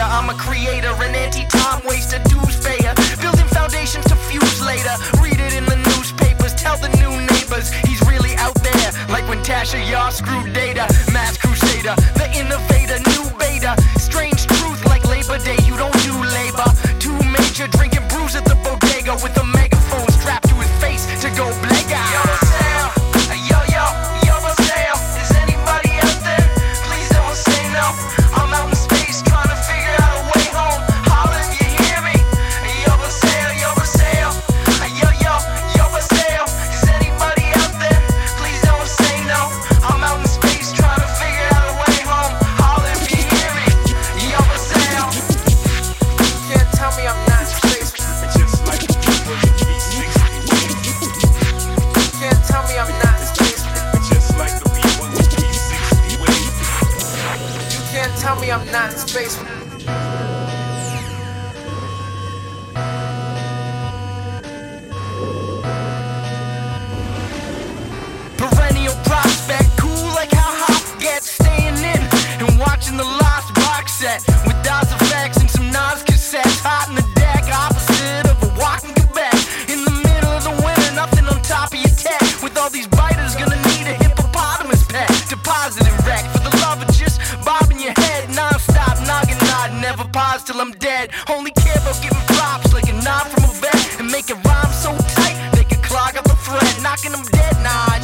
later. I'm a creator, an anti time waster, dues payer. Building foundations to fuse later. Read it in the newspapers, tell the new neighbors he's really out there. Like when Tasha Yar screwed data, mass crusader, the innovator I'm not in space. bars till I'm dead. Only care about getting props like a nod from a vet and making rhymes so tight they can clog up a thread. Knocking them dead, nah,